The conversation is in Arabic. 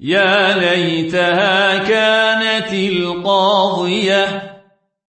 يا ليتها كانت القاضية.